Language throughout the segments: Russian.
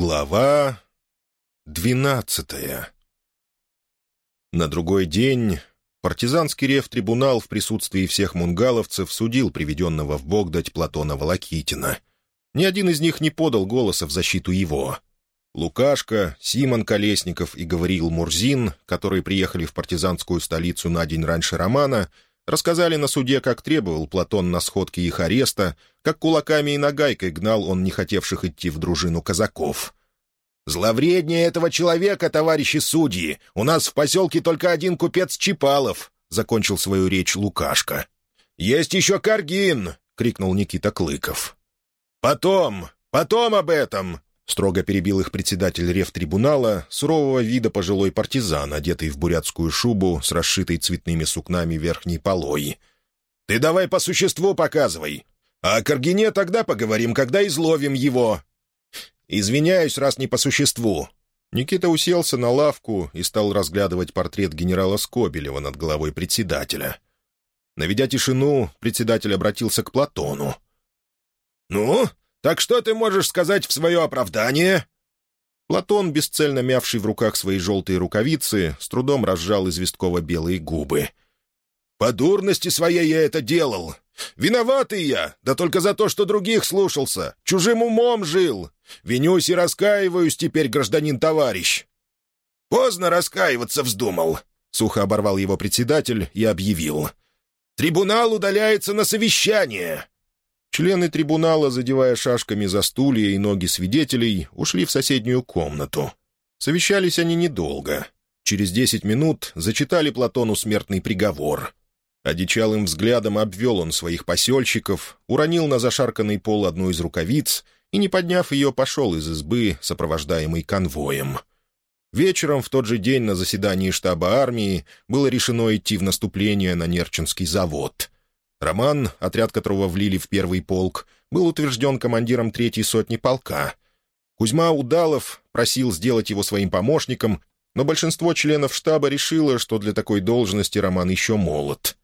Глава двенадцатая На другой день партизанский рев-трибунал в присутствии всех мунгаловцев судил приведенного в Богдать Платона Волокитина. Ни один из них не подал голоса в защиту его. Лукашка, Симон Колесников и Гавриил Мурзин, которые приехали в партизанскую столицу на день раньше Романа, рассказали на суде, как требовал Платон на сходке их ареста, как кулаками и нагайкой гнал он не хотевших идти в дружину казаков. «Зловреднее этого человека, товарищи судьи! У нас в поселке только один купец Чипалов!» — закончил свою речь Лукашка. «Есть еще Каргин!» — крикнул Никита Клыков. «Потом! Потом об этом!» — строго перебил их председатель рефтрибунала, сурового вида пожилой партизан, одетый в бурятскую шубу с расшитой цветными сукнами верхней полой. «Ты давай по существу показывай. А о Каргине тогда поговорим, когда изловим его». «Извиняюсь, раз не по существу». Никита уселся на лавку и стал разглядывать портрет генерала Скобелева над головой председателя. Наведя тишину, председатель обратился к Платону. «Ну, так что ты можешь сказать в свое оправдание?» Платон, бесцельно мявший в руках свои желтые рукавицы, с трудом разжал известково-белые губы. «По дурности своей я это делал. Виноватый я, да только за то, что других слушался, чужим умом жил. Винюсь и раскаиваюсь теперь, гражданин-товарищ». «Поздно раскаиваться вздумал», — сухо оборвал его председатель и объявил. «Трибунал удаляется на совещание». Члены трибунала, задевая шашками за стулья и ноги свидетелей, ушли в соседнюю комнату. Совещались они недолго. Через десять минут зачитали Платону смертный приговор. Одичалым взглядом обвел он своих посельщиков, уронил на зашарканный пол одну из рукавиц и, не подняв ее, пошел из избы, сопровождаемый конвоем. Вечером в тот же день на заседании штаба армии было решено идти в наступление на Нерчинский завод. Роман, отряд которого влили в первый полк, был утвержден командиром третьей сотни полка. Кузьма Удалов просил сделать его своим помощником, но большинство членов штаба решило, что для такой должности Роман еще молод.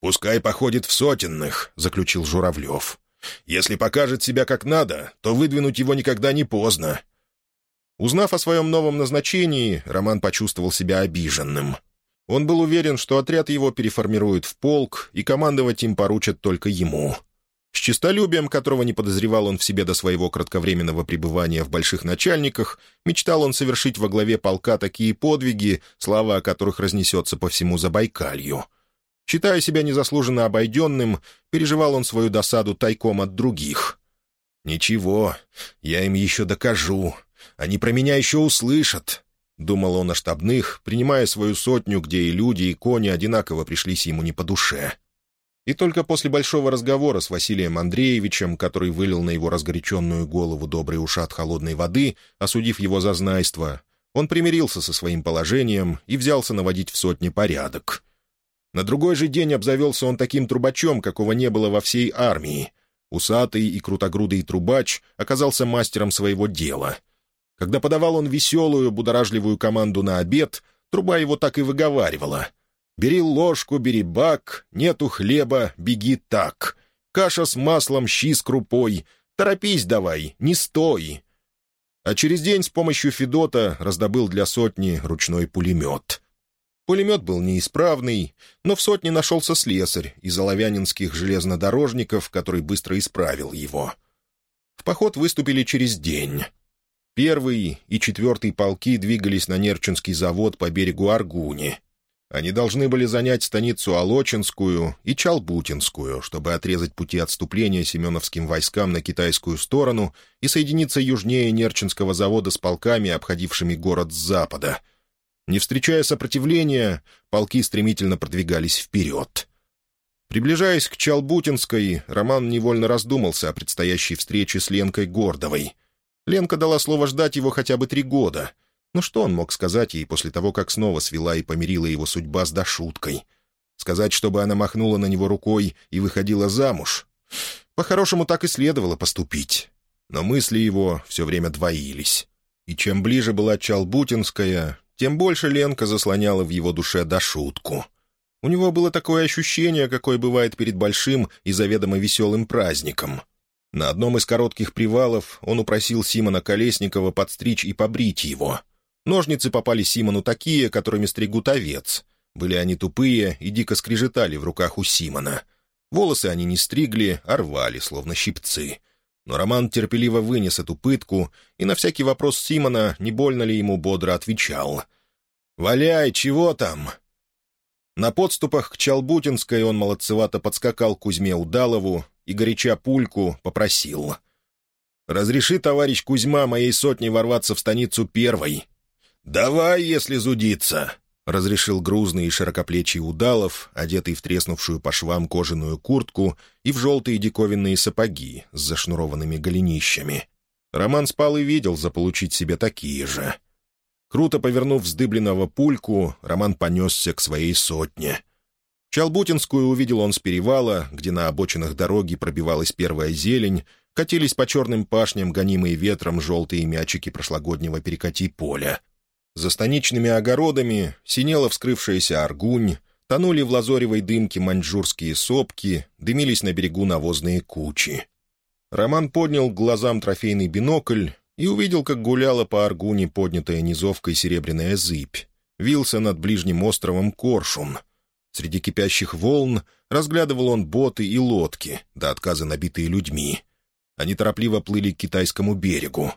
«Пускай походит в сотенных», — заключил Журавлев. «Если покажет себя как надо, то выдвинуть его никогда не поздно». Узнав о своем новом назначении, Роман почувствовал себя обиженным. Он был уверен, что отряд его переформируют в полк, и командовать им поручат только ему. С честолюбием, которого не подозревал он в себе до своего кратковременного пребывания в больших начальниках, мечтал он совершить во главе полка такие подвиги, слава о которых разнесется по всему Забайкалью — Считая себя незаслуженно обойденным, переживал он свою досаду тайком от других. «Ничего, я им еще докажу. Они про меня еще услышат», — думал он о штабных, принимая свою сотню, где и люди, и кони одинаково пришлись ему не по душе. И только после большого разговора с Василием Андреевичем, который вылил на его разгоряченную голову добрый ушат холодной воды, осудив его за знайство, он примирился со своим положением и взялся наводить в сотне порядок. На другой же день обзавелся он таким трубачом, какого не было во всей армии. Усатый и крутогрудый трубач оказался мастером своего дела. Когда подавал он веселую, будоражливую команду на обед, труба его так и выговаривала. «Бери ложку, бери бак, нету хлеба, беги так. Каша с маслом, щи с крупой. Торопись давай, не стой». А через день с помощью Федота раздобыл для сотни ручной пулемет — Пулемет был неисправный, но в сотне нашелся слесарь из оловянинских железнодорожников, который быстро исправил его. В поход выступили через день. Первый и четвертый полки двигались на Нерчинский завод по берегу Аргуни. Они должны были занять станицу Алочинскую и Чалбутинскую, чтобы отрезать пути отступления семеновским войскам на китайскую сторону и соединиться южнее Нерчинского завода с полками, обходившими город с запада — не встречая сопротивления, полки стремительно продвигались вперед. Приближаясь к Чалбутинской, Роман невольно раздумался о предстоящей встрече с Ленкой Гордовой. Ленка дала слово ждать его хотя бы три года. Но что он мог сказать ей после того, как снова свела и помирила его судьба с Дашуткой? Сказать, чтобы она махнула на него рукой и выходила замуж? По-хорошему, так и следовало поступить. Но мысли его все время двоились. И чем ближе была Чалбутинская, тем больше Ленка заслоняла в его душе дошутку. У него было такое ощущение, какое бывает перед большим и заведомо веселым праздником. На одном из коротких привалов он упросил Симона Колесникова подстричь и побрить его. Ножницы попали Симону такие, которыми стригут овец. Были они тупые и дико скрежетали в руках у Симона. Волосы они не стригли, а рвали, словно щипцы. Но Роман терпеливо вынес эту пытку и на всякий вопрос Симона, не больно ли ему бодро отвечал. «Валяй, чего там?» На подступах к Чалбутинской он молодцевато подскакал к Кузьме Удалову и, горяча пульку, попросил. «Разреши, товарищ Кузьма, моей сотне ворваться в станицу первой». «Давай, если зудиться», — разрешил грузный и широкоплечий Удалов, одетый в треснувшую по швам кожаную куртку и в желтые диковинные сапоги с зашнурованными голенищами. Роман спал и видел заполучить себе такие же — Круто повернув вздыбленного пульку, Роман понесся к своей сотне. Чалбутинскую увидел он с перевала, где на обочинах дороги пробивалась первая зелень, катились по черным пашням, гонимые ветром желтые мячики прошлогоднего перекати поля. За станичными огородами синела вскрывшаяся аргунь, тонули в лазоревой дымке маньчжурские сопки, дымились на берегу навозные кучи. Роман поднял к глазам трофейный бинокль и увидел, как гуляла по Аргуне поднятая низовкой серебряная зыбь. Вился над ближним островом Коршун. Среди кипящих волн разглядывал он боты и лодки, до отказа набитые людьми. Они торопливо плыли к китайскому берегу.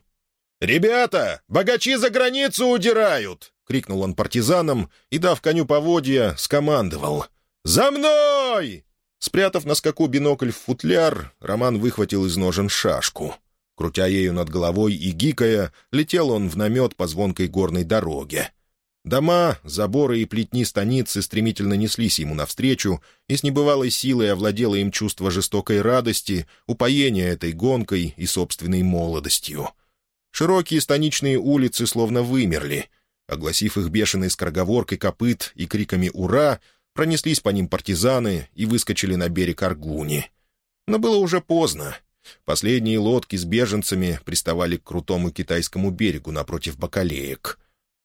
«Ребята, богачи за границу удирают!» — крикнул он партизанам и, дав коню поводья, скомандовал. «За мной!» Спрятав на скаку бинокль в футляр, Роман выхватил из ножен шашку — Крутя ею над головой и гикая, летел он в намет по звонкой горной дороге. Дома, заборы и плетни станицы стремительно неслись ему навстречу, и с небывалой силой овладело им чувство жестокой радости, упоения этой гонкой и собственной молодостью. Широкие станичные улицы словно вымерли. Огласив их бешеной скороговоркой копыт и криками «Ура!», пронеслись по ним партизаны и выскочили на берег Аргуни. Но было уже поздно. Последние лодки с беженцами приставали к крутому китайскому берегу напротив бакалеек.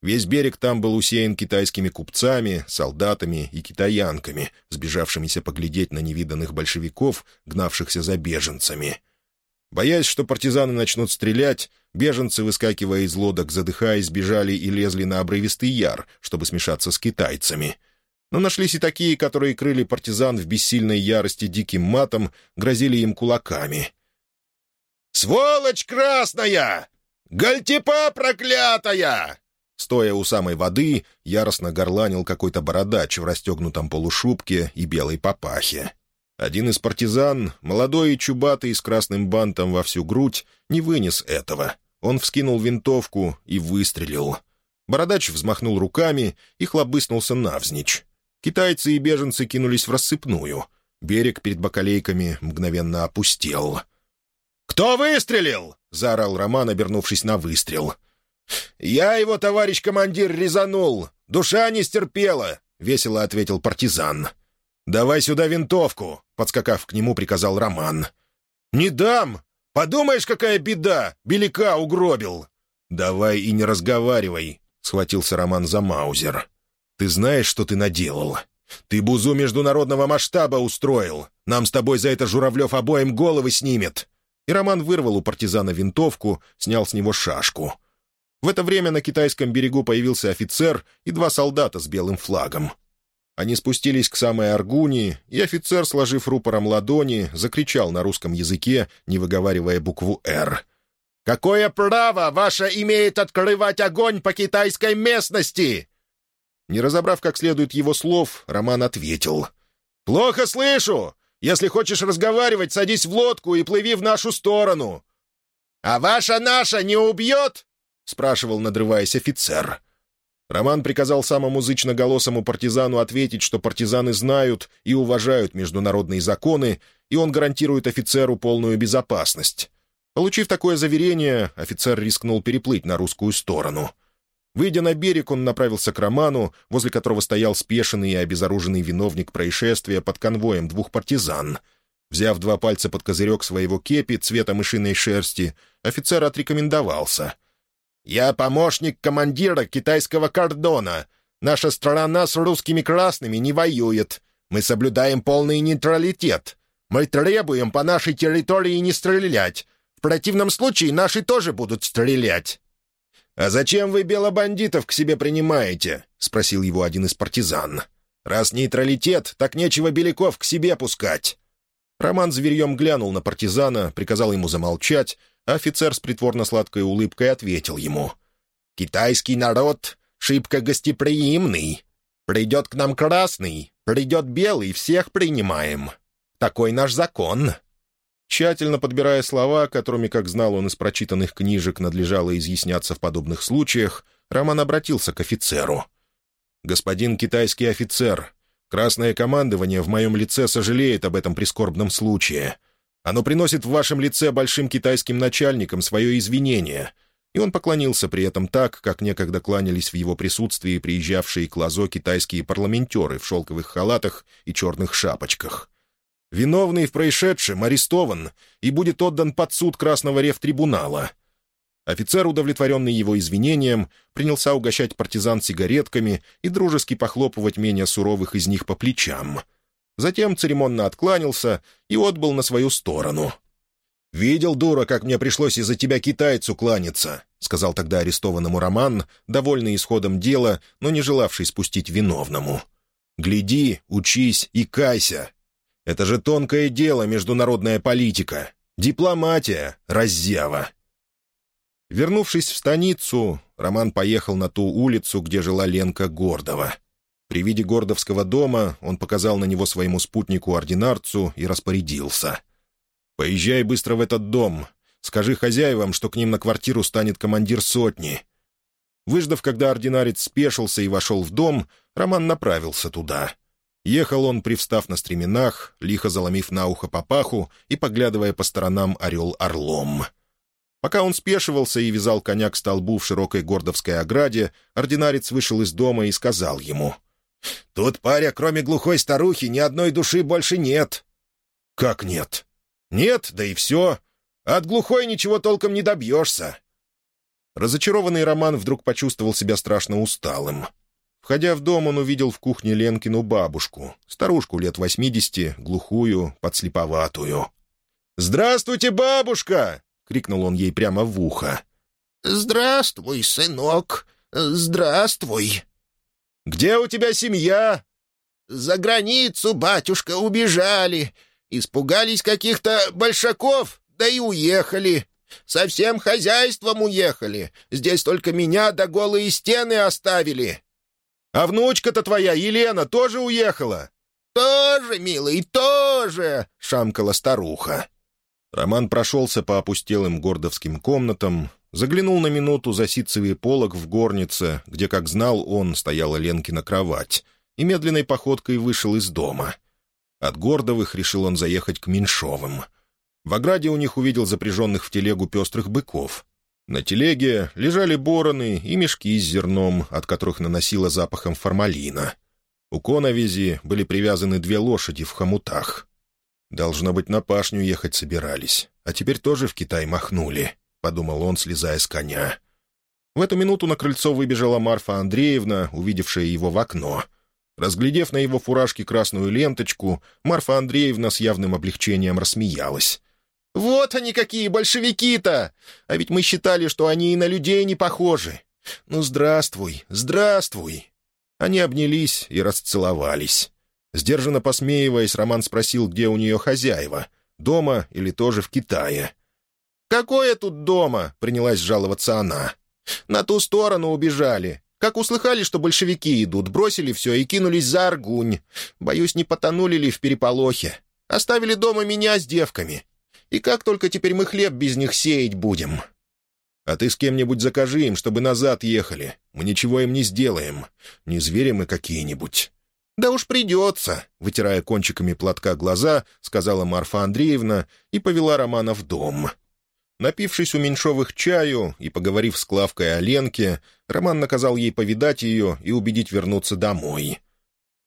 Весь берег там был усеян китайскими купцами, солдатами и китаянками, сбежавшимися поглядеть на невиданных большевиков, гнавшихся за беженцами. Боясь, что партизаны начнут стрелять, беженцы, выскакивая из лодок, задыхаясь, бежали и лезли на обрывистый яр, чтобы смешаться с китайцами — но нашлись и такие, которые крыли партизан в бессильной ярости диким матом, грозили им кулаками. «Сволочь красная! Гальтипа проклятая!» Стоя у самой воды, яростно горланил какой-то бородач в расстегнутом полушубке и белой папахе. Один из партизан, молодой и чубатый с красным бантом во всю грудь, не вынес этого. Он вскинул винтовку и выстрелил. Бородач взмахнул руками и хлобыснулся навзничь. Китайцы и беженцы кинулись в рассыпную. Берег перед бакалейками мгновенно опустел — «Кто выстрелил?» — заорал Роман, обернувшись на выстрел. «Я его, товарищ командир, резанул. Душа не стерпела», — весело ответил партизан. «Давай сюда винтовку», — подскакав к нему, приказал Роман. «Не дам! Подумаешь, какая беда! Беляка угробил!» «Давай и не разговаривай», — схватился Роман за Маузер. «Ты знаешь, что ты наделал? Ты бузу международного масштаба устроил. Нам с тобой за это Журавлев обоим головы снимет и Роман вырвал у партизана винтовку, снял с него шашку. В это время на китайском берегу появился офицер и два солдата с белым флагом. Они спустились к самой Аргуни, и офицер, сложив рупором ладони, закричал на русском языке, не выговаривая букву «Р». «Какое право ваше имеет открывать огонь по китайской местности?» Не разобрав как следует его слов, Роман ответил. «Плохо слышу! Если хочешь разговаривать, садись в лодку и плыви в нашу сторону». «А ваша наша не убьет?» — спрашивал, надрываясь офицер. Роман приказал самому зычноголосому партизану ответить, что партизаны знают и уважают международные законы, и он гарантирует офицеру полную безопасность. Получив такое заверение, офицер рискнул переплыть на русскую сторону — Выйдя на берег, он направился к Роману, возле которого стоял спешенный и обезоруженный виновник происшествия под конвоем двух партизан. Взяв два пальца под козырек своего кепи цвета мышиной шерсти, офицер отрекомендовался. «Я помощник командира китайского кордона. Наша страна с русскими красными не воюет. Мы соблюдаем полный нейтралитет. Мы требуем по нашей территории не стрелять. В противном случае наши тоже будут стрелять». «А зачем вы белобандитов к себе принимаете?» — спросил его один из партизан. «Раз нейтралитет, так нечего беляков к себе пускать». Роман зверьем глянул на партизана, приказал ему замолчать, офицер с притворно-сладкой улыбкой ответил ему. «Китайский народ шибко гостеприимный. Придет к нам красный, придет белый, всех принимаем. Такой наш закон». Тщательно подбирая слова, которыми, как знал он из прочитанных книжек, надлежало изъясняться в подобных случаях, Роман обратился к офицеру. «Господин китайский офицер, красное командование в моем лице сожалеет об этом прискорбном случае. Оно приносит в вашем лице большим китайским начальникам свое извинение». И он поклонился при этом так, как некогда кланялись в его присутствии приезжавшие к Лазо китайские парламентеры в шелковых халатах и черных шапочках. Виновный в происшедшем арестован и будет отдан под суд Красного рефтрибунала. Офицер, удовлетворенный его извинением, принялся угощать партизан сигаретками и дружески похлопывать менее суровых из них по плечам. Затем церемонно откланялся и отбыл на свою сторону. «Видел, дура, как мне пришлось из-за тебя китайцу кланяться», — сказал тогда арестованному Роман, довольный исходом дела, но не желавший спустить виновному. «Гляди, учись и кайся. Это же тонкое дело, международная политика. Дипломатия, раззява. Вернувшись в станицу, Роман поехал на ту улицу, где жила Ленка Гордова. При виде Гордовского дома он показал на него своему спутнику-ординарцу и распорядился. «Поезжай быстро в этот дом. Скажи хозяевам, что к ним на квартиру станет командир сотни». Выждав, когда ординарец спешился и вошел в дом, Роман направился туда — Ехал он, привстав на стременах, лихо заломив на ухо папаху и поглядывая по сторонам орел орлом. Пока он спешивался и вязал коня к столбу в широкой гордовской ограде, ординарец вышел из дома и сказал ему. «Тут, паря, кроме глухой старухи, ни одной души больше нет». «Как нет?» «Нет, да и все. От глухой ничего толком не добьешься». Разочарованный Роман вдруг почувствовал себя страшно усталым. Входя в дом, он увидел в кухне Ленкину бабушку, старушку лет восьмидесяти, глухую, подслеповатую. «Здравствуйте, бабушка!» — крикнул он ей прямо в ухо. «Здравствуй, сынок, здравствуй!» «Где у тебя семья?» «За границу, батюшка, убежали. Испугались каких-то большаков, да и уехали. Со всем хозяйством уехали. Здесь только меня до да голые стены оставили. А внучка-то твоя, Елена, тоже уехала?» «Тоже, милый, тоже!» — шамкала старуха. Роман прошелся по опустелым гордовским комнатам, заглянул на минуту за ситцевый полог в горнице, где, как знал он, стояла Ленкина кровать, и медленной походкой вышел из дома. От Гордовых решил он заехать к Меньшовым. В ограде у них увидел запряженных в телегу пестрых быков. На телеге лежали бороны и мешки с зерном, от которых наносило запахом формалина. У коновизи были привязаны две лошади в хомутах. «Должно быть, на пашню ехать собирались, а теперь тоже в Китай махнули», — подумал он, слезая с коня. В эту минуту на крыльцо выбежала Марфа Андреевна, увидевшая его в окно. Разглядев на его фуражке красную ленточку, Марфа Андреевна с явным облегчением рассмеялась. «Вот они какие большевики-то! А ведь мы считали, что они и на людей не похожи. Ну, здравствуй, здравствуй!» Они обнялись и расцеловались. Сдержанно посмеиваясь, Роман спросил, где у нее хозяева, дома или тоже в Китае. «Какое тут дома?» — принялась жаловаться она. «На ту сторону убежали. Как услыхали, что большевики идут, бросили все и кинулись за Аргунь. Боюсь, не потонули ли в переполохе. Оставили дома меня с девками. И как только теперь мы хлеб без них сеять будем? А ты с кем-нибудь закажи им, чтобы назад ехали. Мы ничего им не сделаем. Не звери мы какие-нибудь». «Да уж придется», — вытирая кончиками платка глаза, сказала Марфа Андреевна и повела Романа в дом. Напившись у Меньшовых чаю и поговорив с Клавкой о Ленке, Роман наказал ей повидать ее и убедить вернуться домой.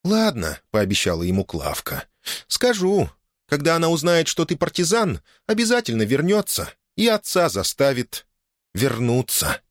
«Ладно», — пообещала ему Клавка, — «скажу, когда она узнает, что ты партизан, обязательно вернется и отца заставит вернуться.